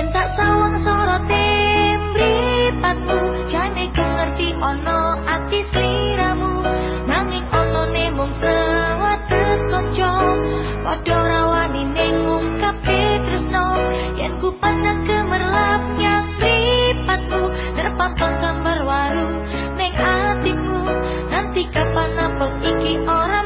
Cinta sawang sorot mripatmu Jane ku ngerti ono ati sliramu Nanging ono ne mung sewatet konco. Padha rawani ning ngungkapi tresno. Yen ku pandang kemerlap nyang mripatmu Terpampang sambar waru ning atimu Nanti kapan apa iki ora